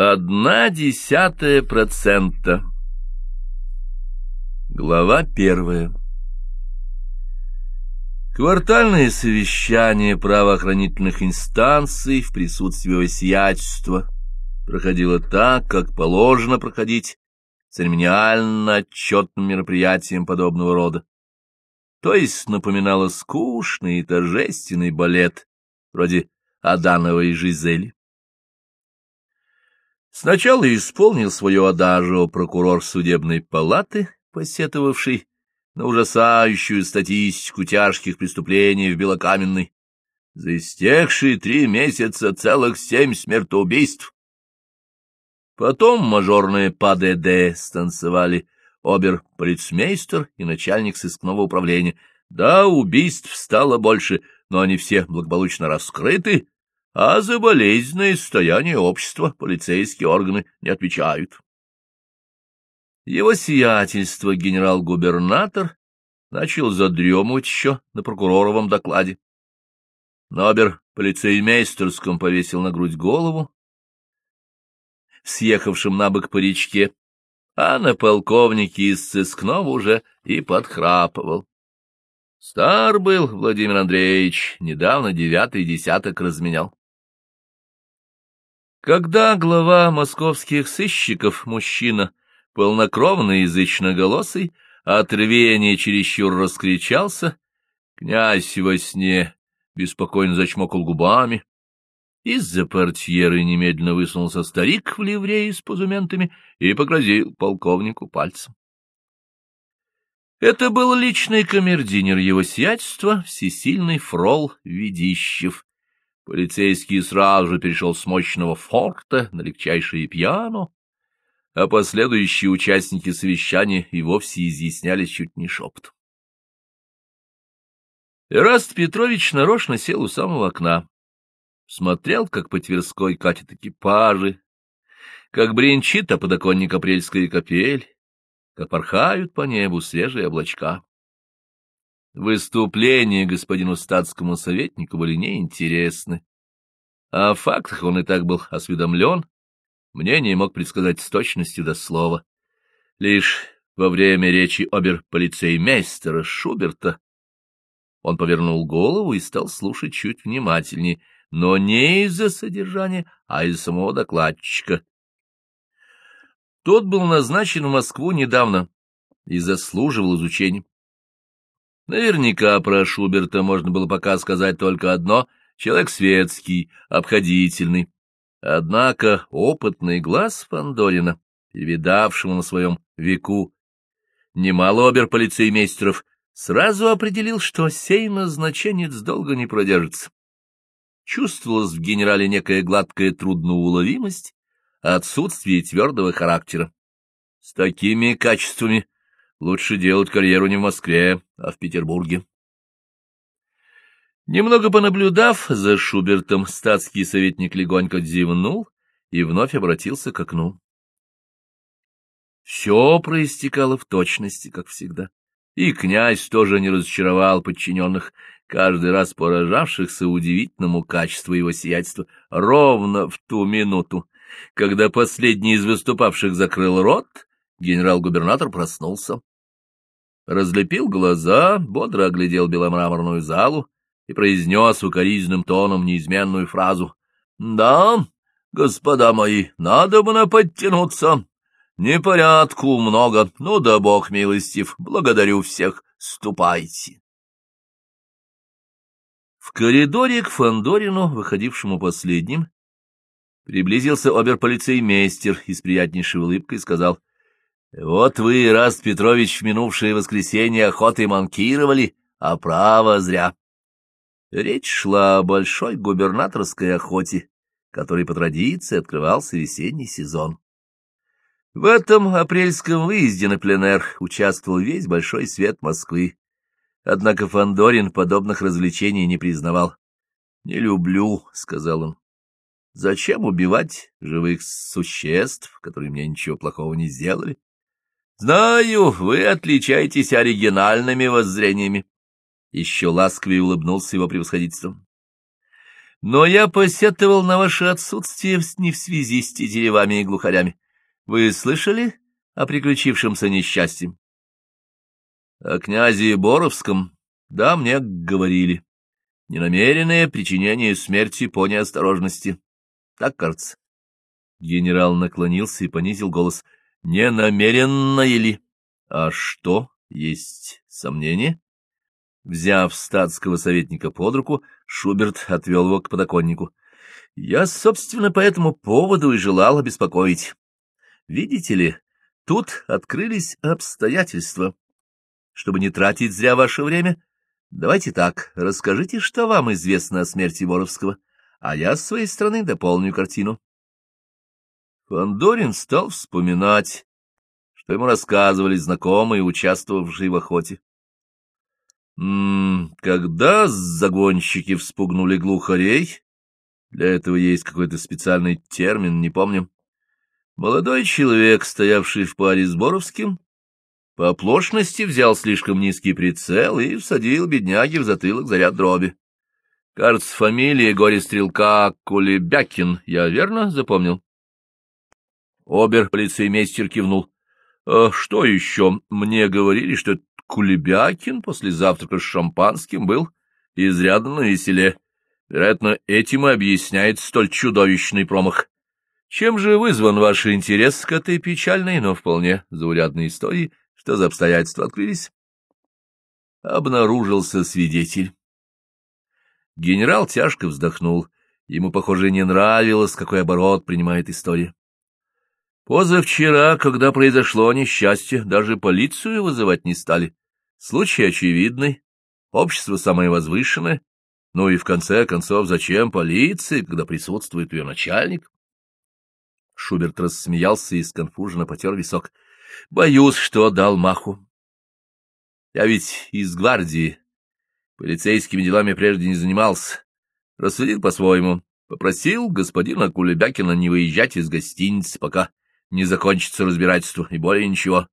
Одна десятая процента. Глава первая. Квартальное совещание правоохранительных инстанций в присутствии его проходило так, как положено проходить церемониально-отчетным мероприятиям подобного рода. То есть напоминало скучный и торжественный балет, вроде Адановой Жизели. Сначала исполнил свое адажио прокурор судебной палаты, посетовавший на ужасающую статистику тяжких преступлений в Белокаменной. За истекшие три месяца целых семь смертоубийств. Потом мажорные ПАДД станцевали обер-полицмейстер и начальник сыскного управления. Да, убийств стало больше, но они все благополучно раскрыты, а за болезненное состояние общества полицейские органы не отвечают. Его сиятельство генерал-губернатор начал задремывать еще на прокуроровом докладе. Нобер полицеймейстерском повесил на грудь голову, съехавшим на бок по речке, а на полковнике из сыскного уже и подхрапывал. Стар был Владимир Андреевич, недавно девятый десяток разменял. Когда глава московских сыщиков, мужчина, полнокровный язычноголосый, от рвения чересчур раскричался, князь во сне беспокойно зачмокал губами. Из-за портьеры немедленно высунулся старик в ливрее с позументами и погрозил полковнику пальцем. Это был личный камердинер его сиятельства, всесильный фрол Ведищев, Полицейский сразу же перешел с мощного форта на легчайшее пьяно, а последующие участники совещания и вовсе изъяснялись чуть не шепотом. Эраст Петрович нарочно сел у самого окна. Смотрел, как по Тверской катят экипажи, как бренчит о подоконник апрельская капель, как порхают по небу свежие облачка. Выступления господину статскому советнику были неинтересны. О фактах он и так был осведомлен, мнение мог предсказать с точностью до слова. Лишь во время речи обер-полицеймейстера Шуберта он повернул голову и стал слушать чуть внимательнее, но не из-за содержания, а из самого докладчика. Тот был назначен в Москву недавно и заслуживал изучения. Наверняка про Шуберта можно было пока сказать только одно — человек светский, обходительный. Однако опытный глаз Фандорина, перевидавшему на своем веку немало обер-полицеймейстеров, сразу определил, что сей назначенец долго не продержится. Чувствовалась в генерале некая гладкая трудноуловимость, отсутствие твердого характера. С такими качествами Лучше делать карьеру не в Москве, а в Петербурге. Немного понаблюдав за Шубертом, статский советник легонько зевнул и вновь обратился к окну. Все проистекало в точности, как всегда. И князь тоже не разочаровал подчиненных, каждый раз поражавшихся удивительному качеству его сиятельства, ровно в ту минуту, когда последний из выступавших закрыл рот, генерал-губернатор проснулся разлепил глаза, бодро оглядел беломраморную залу и произнес укоризненным тоном неизменную фразу. — Да, господа мои, надо бы подтянуться. Непорядку много, ну да бог милостив, благодарю всех, ступайте. В коридоре к Фандорину, выходившему последним, приблизился оберполицеймейстер и с приятнейшей улыбкой сказал — вот вы, Раст Петрович, в минувшее воскресенье охотой манкировали, а право зря. Речь шла о большой губернаторской охоте, которой по традиции открывался весенний сезон. В этом апрельском выезде на пленэр участвовал весь большой свет Москвы. Однако Фандорин подобных развлечений не признавал. — Не люблю, — сказал он. — Зачем убивать живых существ, которые мне ничего плохого не сделали? Знаю, вы отличаетесь оригинальными воззрениями. Еще ласковее улыбнулся его превосходительством. Но я посетовал на ваше отсутствие не в связи с тетеревами и глухарями. Вы слышали о приключившемся несчастье? О князе Боровском, да, мне говорили. Ненамеренное причинение смерти по неосторожности. Так кажется. Генерал наклонился и понизил голос. Ненамеренное ли? А что, есть сомнение? Взяв статского советника под руку, Шуберт отвел его к подоконнику. — Я, собственно, по этому поводу и желал обеспокоить. Видите ли, тут открылись обстоятельства. Чтобы не тратить зря ваше время, давайте так, расскажите, что вам известно о смерти Боровского, а я с своей стороны дополню картину. Фандорин стал вспоминать, что ему рассказывали знакомые, участвовавшие в охоте. М -м, когда загонщики вспугнули глухарей, для этого есть какой-то специальный термин, не помню, молодой человек, стоявший в паре с Боровским, по оплошности взял слишком низкий прицел и всадил бедняги в затылок заряд дроби. Кажется, фамилия горе-стрелка Кулебякин, я верно запомнил? Обер-полицеймейстер кивнул. «А что еще? Мне говорили, что Кулебякин после завтрака с шампанским был изрядно на веселе. Вероятно, этим и объясняет столь чудовищный промах. Чем же вызван ваш интерес к этой печальной, но вполне заурядной истории? Что за обстоятельства открылись?» Обнаружился свидетель. Генерал тяжко вздохнул. Ему, похоже, не нравилось, какой оборот принимает история. Позавчера, когда произошло несчастье, даже полицию вызывать не стали. Случай очевидный, общество самое возвышенное. Ну и в конце концов, зачем полиции, когда присутствует ее начальник? Шуберт рассмеялся и сконфуженно потер висок. Боюсь, что дал маху. Я ведь из гвардии. Полицейскими делами прежде не занимался. Рассудил по-своему. Попросил господина Кулебякина не выезжать из гостиницы, пока не закончится разбирательство, и более ничего.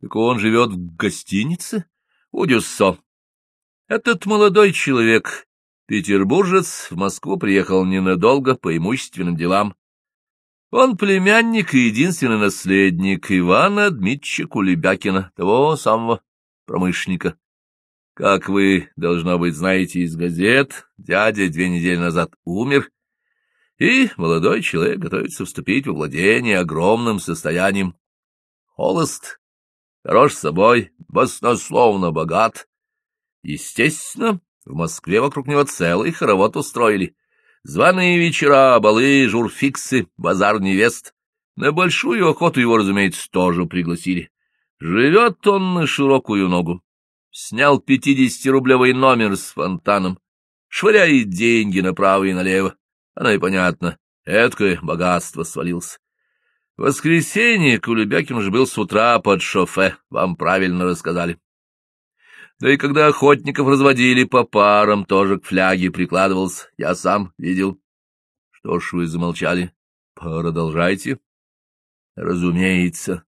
Так он живет в гостинице? У. Этот молодой человек, петербуржец, в Москву приехал ненадолго по имущественным делам. Он племянник и единственный наследник Ивана Дмитрича Кулебякина, того самого промышленника. Как вы, должно быть, знаете из газет, дядя две недели назад умер, и молодой человек готовится вступить во владение огромным состоянием. Холост, хорош собой, баснословно богат. Естественно, в Москве вокруг него целый хоровод устроили. Званые вечера, балы, журфиксы, базар невест. На большую охоту его, разумеется, тоже пригласили. Живет он на широкую ногу. Снял пятидесятирублевый номер с фонтаном. Швыряет деньги направо и налево. Оно и понятно, эткое богатство свалился. В воскресенье Кулебякин уже был с утра под шофе, вам правильно рассказали. Да и когда охотников разводили по парам, тоже к фляге прикладывался, я сам видел. Что ж вы замолчали? Продолжайте. Разумеется.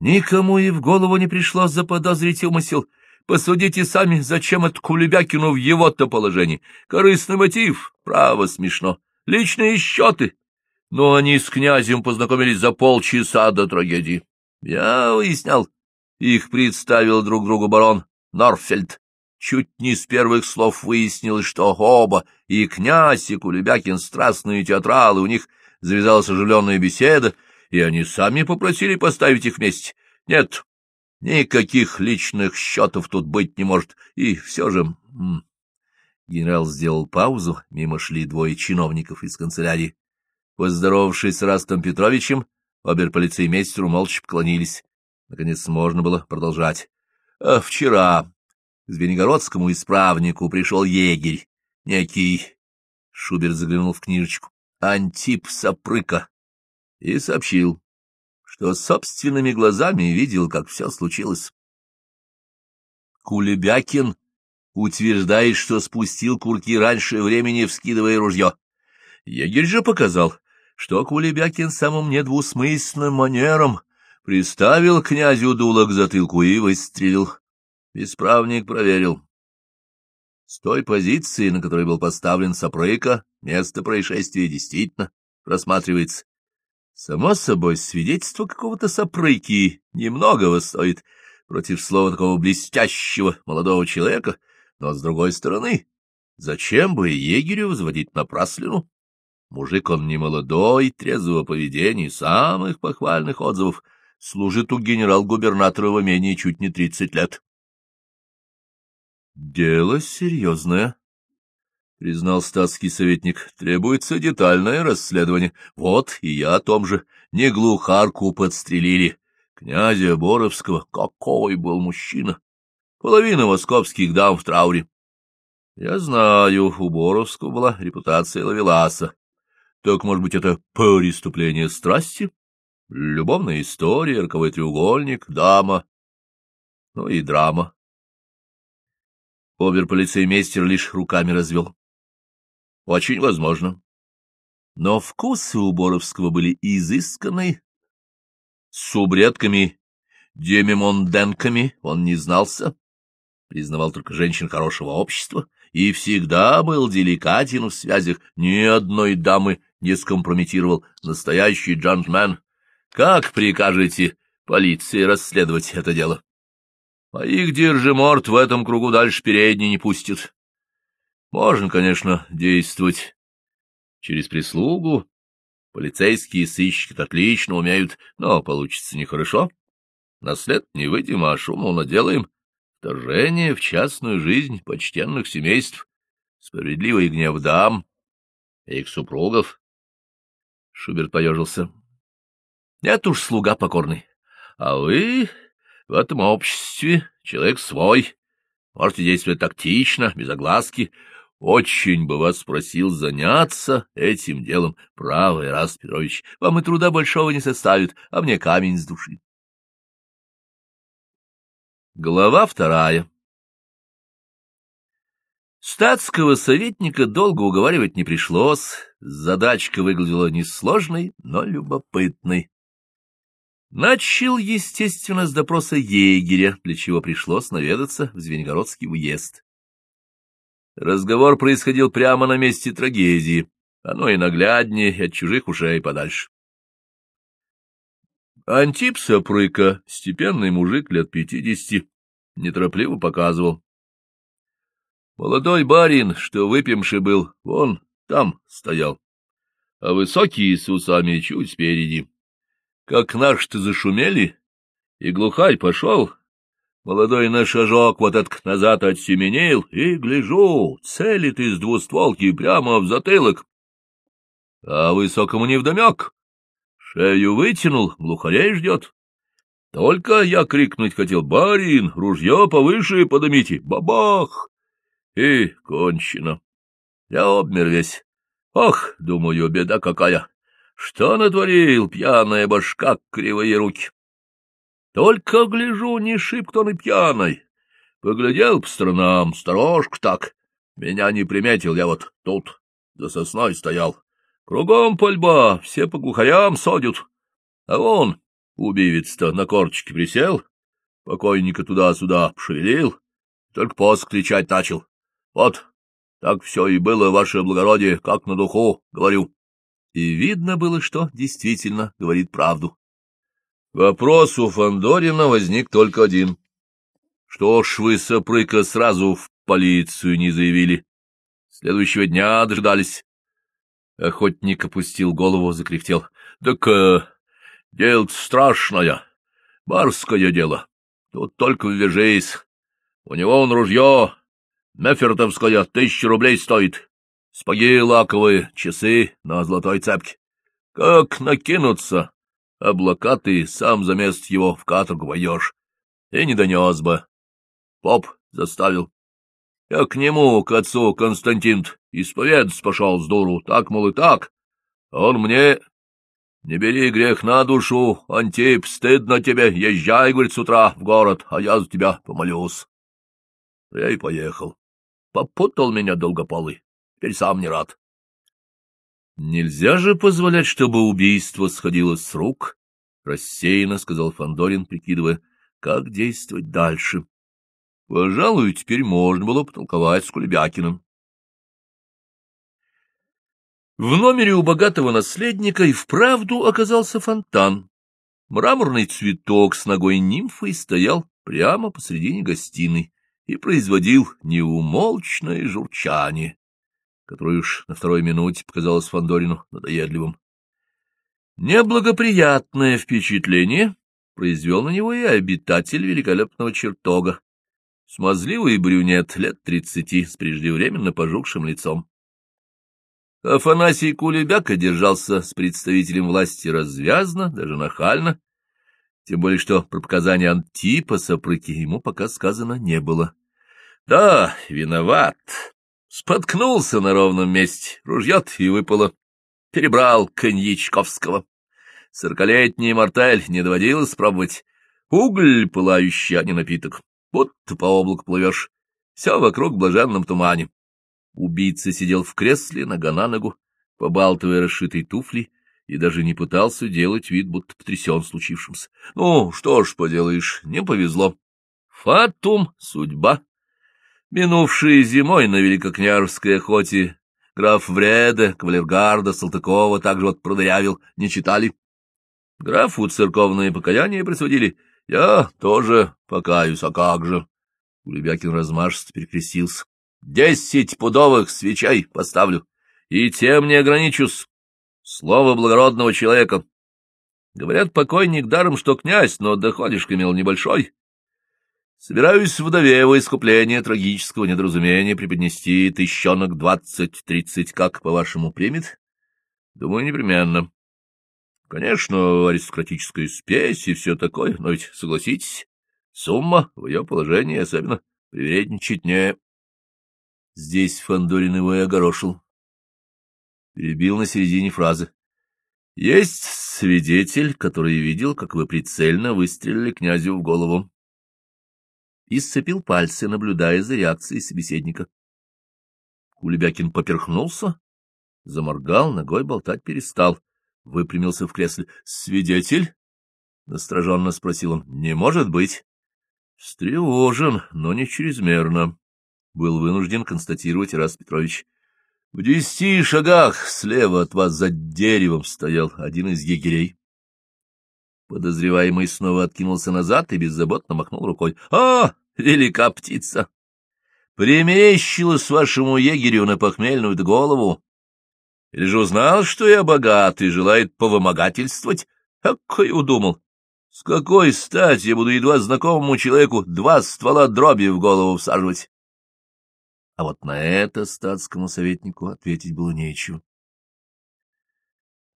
Никому и в голову не пришло заподозрить умысел. Посудите сами, зачем это Кулебякину в его-то положении. Корыстный мотив, право смешно личные счеты. Но они с князем познакомились за полчаса до трагедии. Я выяснял. Их представил друг другу барон Норфельд. Чуть не с первых слов выяснилось, что оба, и князь, и Кулебякин, страстные театралы, у них завязалась оживленная беседа, и они сами попросили поставить их вместе. Нет, никаких личных счетов тут быть не может, и все же... Генерал сделал паузу, мимо шли двое чиновников из канцелярии. Поздоровавшись с Растом Петровичем, оберполицеймейстеру молча поклонились. Наконец можно было продолжать. А вчера к Звенигородскому исправнику пришел егерь, некий, Шуберт заглянул в книжечку, Антип Сапрыка, и сообщил, что собственными глазами видел, как все случилось. Кулебякин утверждает, что спустил курки раньше времени, вскидывая ружье. Егерь же показал, что Кулебякин самым недвусмысленным манером приставил князю дуло к затылку и выстрелил. Исправник проверил. С той позиции, на которой был поставлен Сапрыка, место происшествия действительно просматривается. Само собой, свидетельство какого-то Сапрыки немногого стоит против слова такого блестящего молодого человека, но, с другой стороны, зачем бы егерю возводить напраслину? Мужик он не молодой, трезвого поведения, самых похвальных отзывов, служит у генерал-губернатора в имении чуть не тридцать лет. — Дело серьезное, — признал статский советник. — Требуется детальное расследование. Вот, и я о том же. Не глухарку подстрелили. Князя Боровского. Какой был мужчина! Половина московских дам в трауре. Я знаю, у Боровского была репутация ловеласа. Так, может быть, это преступление страсти? Любовная история, роковой треугольник, дама, ну и драма. Обер-полицеймейстер лишь руками развел. Очень возможно. Но вкусы у Боровского были изысканные. С субредками, демимонденками он не знался, признавал только женщин хорошего общества и всегда был деликатен в связях, ни одной дамы не скомпрометировал, настоящий джентльмен. Как прикажете полиции расследовать это дело? А их держиморт в этом кругу дальше передней не пустит. Можно, конечно, действовать через прислугу. Полицейские сыщики отлично умеют, но получится нехорошо. На след не выйдем, а шуму наделаем. Вторжение в частную жизнь почтенных семейств, справедливый гнев дам и их супругов. Шуберт поежился. — Нет уж, слуга покорный. А вы в этом обществе человек свой. Можете действовать тактично, без огласки. Очень бы вас просил заняться этим делом, правый раз, Петрович. Вам и труда большого не составит, а мне камень с души. Глава вторая Статского советника долго уговаривать не пришлось. Задачка выглядела несложной, но любопытной. Начал, естественно, с допроса егеря, для чего пришлось наведаться в Звенигородский уезд. Разговор происходил прямо на месте трагедии, оно и нагляднее, и от чужих ушей подальше. Антип Сапрыка, степенный мужик лет пятидесяти, неторопливо показывал. Молодой барин, что выпивший был, вон там стоял, а высокий с усами чуть спереди. Как наш-то зашумели, и глухарь пошел, молодой на шажок вот этот назад отсеменил, и, гляжу, целит из двустволки прямо в затылок. А высокому невдомек, шею вытянул, глухарей ждет. Только я крикнуть хотел, барин, ружье повыше подымите, бабах! И кончено. Я обмер весь. Ох, думаю, беда какая! Что натворил пьяная башка, кривые руки? Только гляжу, не шибко он и пьяный. Поглядел по сторонам, сторожку так. Меня не приметил, я вот тут за сосной стоял. Кругом пальба, все по глухарям содят. А он, убивец-то, на корточке присел, покойника туда-сюда пошевелил, только поск кричать начал. Вот, так все и было, ваше благородие, как на духу, говорю и видно было, что действительно говорит правду. Вопрос у Фандорина возник только один. Что ж вы, Сапрыка, сразу в полицию не заявили? Следующего дня дождались. Охотник опустил голову, закряхтел. — Так э, дело страшное, барское дело. Тут только ввяжись. У него он ружье, мефертовское, тысяча рублей стоит. Спаги лаковые, часы на золотой цепке. Как накинуться, облакатый, сам за мест его в каторгу войдешь. И не донес бы. Поп заставил. Я к нему, к отцу Константин, исповедаться пошел с дуру, так, мол, и так. Он мне... Не бери грех на душу, Антип, стыдно тебе, езжай, говорит, с утра в город, а я за тебя помолюсь. Я и поехал. Попутал меня долгополый. Теперь сам не рад. Нельзя же позволять, чтобы убийство сходило с рук, — рассеянно сказал Фандорин, прикидывая, как действовать дальше. Пожалуй, теперь можно было потолковать с Кулебякиным. В номере у богатого наследника и вправду оказался фонтан. Мраморный цветок с ногой нимфой стоял прямо посредине гостиной и производил неумолчное журчание, которое уж на второй минуте показалось Фандорину надоедливым. Неблагоприятное впечатление произвел на него и обитатель великолепного чертога, смазливый брюнет лет тридцати с преждевременно пожухшим лицом. Афанасий Кулебяка держался с представителем власти развязно, даже нахально, тем более что про показания Антипаса прыки ему пока сказано не было. Да, виноват. Споткнулся на ровном месте, ружьет и выпало. Перебрал коньячковского. Сорокалетний мартель не доводилось пробовать. Уголь пылающий, а не напиток. Будто по облаку плывешь. Все вокруг в блаженном тумане. Убийца сидел в кресле, нога на ногу, побалтывая расшитой туфли, и даже не пытался делать вид, будто потрясен случившимся. Ну, что ж поделаешь, не повезло. Фатум — судьба. Минувшей зимой на Великокняжеской охоте граф Вреда, кавалергарда, Салтыкова также вот продырявил, не читали. Графу церковные покаяния присудили. Я тоже покаюсь, а как же? Улебякин размашисто перекрестился. Десять пудовых свечей поставлю, и тем не ограничусь. Слово благородного человека. Говорят, покойник даром, что князь, но доходишь имел небольшой. Собираюсь вдове во искупление трагического недоразумения преподнести тыщенок двадцать-тридцать, как, по-вашему, примет? Думаю, непременно. Конечно, аристократическая спесь и все такое, но ведь, согласитесь, сумма в ее положении особенно привередничать не... Здесь Фандорин его и огорошил. Перебил на середине фразы. Есть свидетель, который видел, как вы прицельно выстрелили князю в голову. И сцепил пальцы, наблюдая за реакцией собеседника. Кулебякин поперхнулся, заморгал, ногой болтать перестал, выпрямился в кресле. — Свидетель? — настороженно спросил он. — Не может быть. — Встревожен, но не чрезмерно был вынужден констатировать Ирас Петрович. В десяти шагах слева от вас за деревом стоял один из егерей. Подозреваемый снова откинулся назад и беззаботно махнул рукой. — А, велика птица! Примерещилась вашему егерю на похмельную голову. Или же узнал, что я богат и желает повымогательствовать? Какой удумал! С какой стати я буду едва знакомому человеку два ствола дроби в голову всаживать? а вот на это статскому советнику ответить было нечего.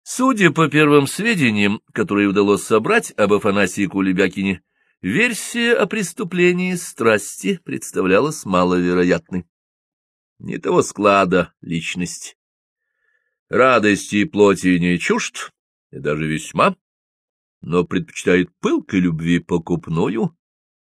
Судя по первым сведениям, которые удалось собрать об Афанасии Кулебякине, версия о преступлении страсти представлялась маловероятной. Не того склада личность. Радости и плоти не чужд, и даже весьма, но предпочитает пылкой любви покупную,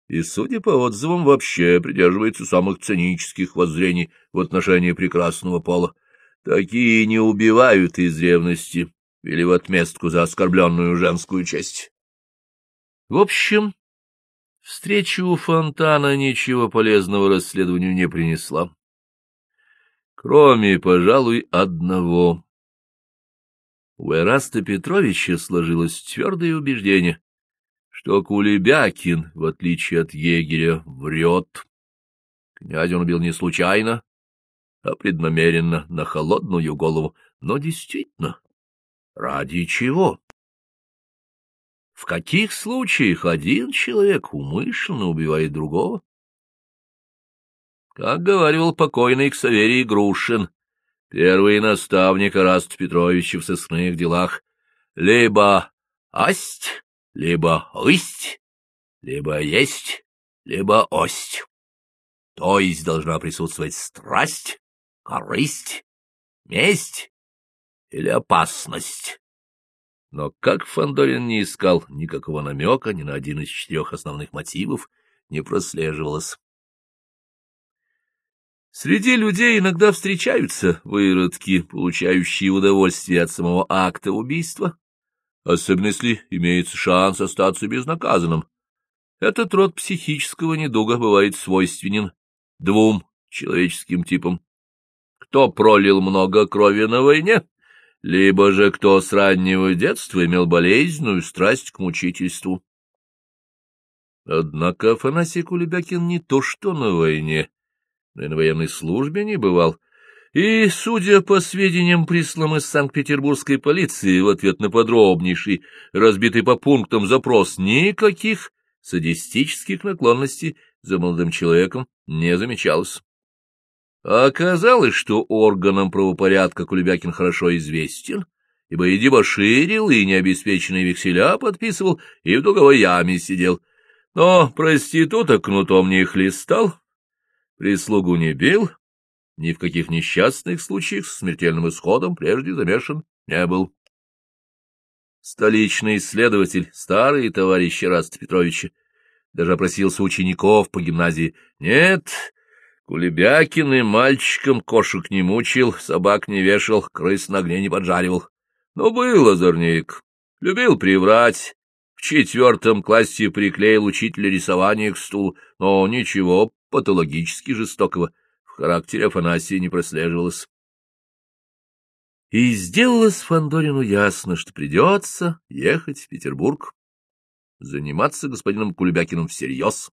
и, судя по отзывам, вообще придерживается самых цинических воззрений в отношении прекрасного пола. Такие не убивают из ревности или в отместку за оскорбленную женскую честь. В общем, встреча у фонтана ничего полезного расследованию не принесла. Кроме, пожалуй, одного. У Эраста Петровича сложилось твердое убеждение, что Кулебякин, в отличие от егеря, врет. Князь он убил не случайно, а преднамеренно, на холодную голову. Но действительно, ради чего? В каких случаях один человек умышленно убивает другого? Как говорил покойный Ксаверий Грушин, первый наставник Раст Петровича в сыскных делах, либо асть, либо «ысть», либо «есть», либо «ость». То есть должна присутствовать страсть, корысть, месть или опасность. Но как Фандорин не искал никакого намека ни на один из четырех основных мотивов, не прослеживалось. Среди людей иногда встречаются выродки, получающие удовольствие от самого акта убийства, особенно если имеется шанс остаться безнаказанным. Этот род психического недуга бывает свойственен двум человеческим типам. Кто пролил много крови на войне, либо же кто с раннего детства имел болезненную страсть к мучительству. Однако Афанасий Кулебякин не то что на войне, но и на военной службе не бывал, и, судя по сведениям, присланным из Санкт-Петербургской полиции в ответ на подробнейший, разбитый по пунктам запрос, никаких садистических наклонностей за молодым человеком не замечалось. А оказалось, что органам правопорядка Кулебякин хорошо известен, ибо и дебоширил, и необеспеченные векселя подписывал, и в долговой яме сидел. Но проституток кнутом не хлестал, прислугу не бил, ни в каких несчастных случаях с смертельным исходом прежде замешан не был. Столичный исследователь, старый товарищ Раста Петровича, даже опросился учеников по гимназии. Нет, Кулебякин и мальчиком кошек не мучил, собак не вешал, крыс на огне не поджаривал. Но был озорник, любил приврать. В четвертом классе приклеил учителя рисования к стулу, но ничего патологически жестокого в характере Афанасия не прослеживалось. И сделалось Фандорину ясно, что придется ехать в Петербург, заниматься господином Кулебякиным всерьез.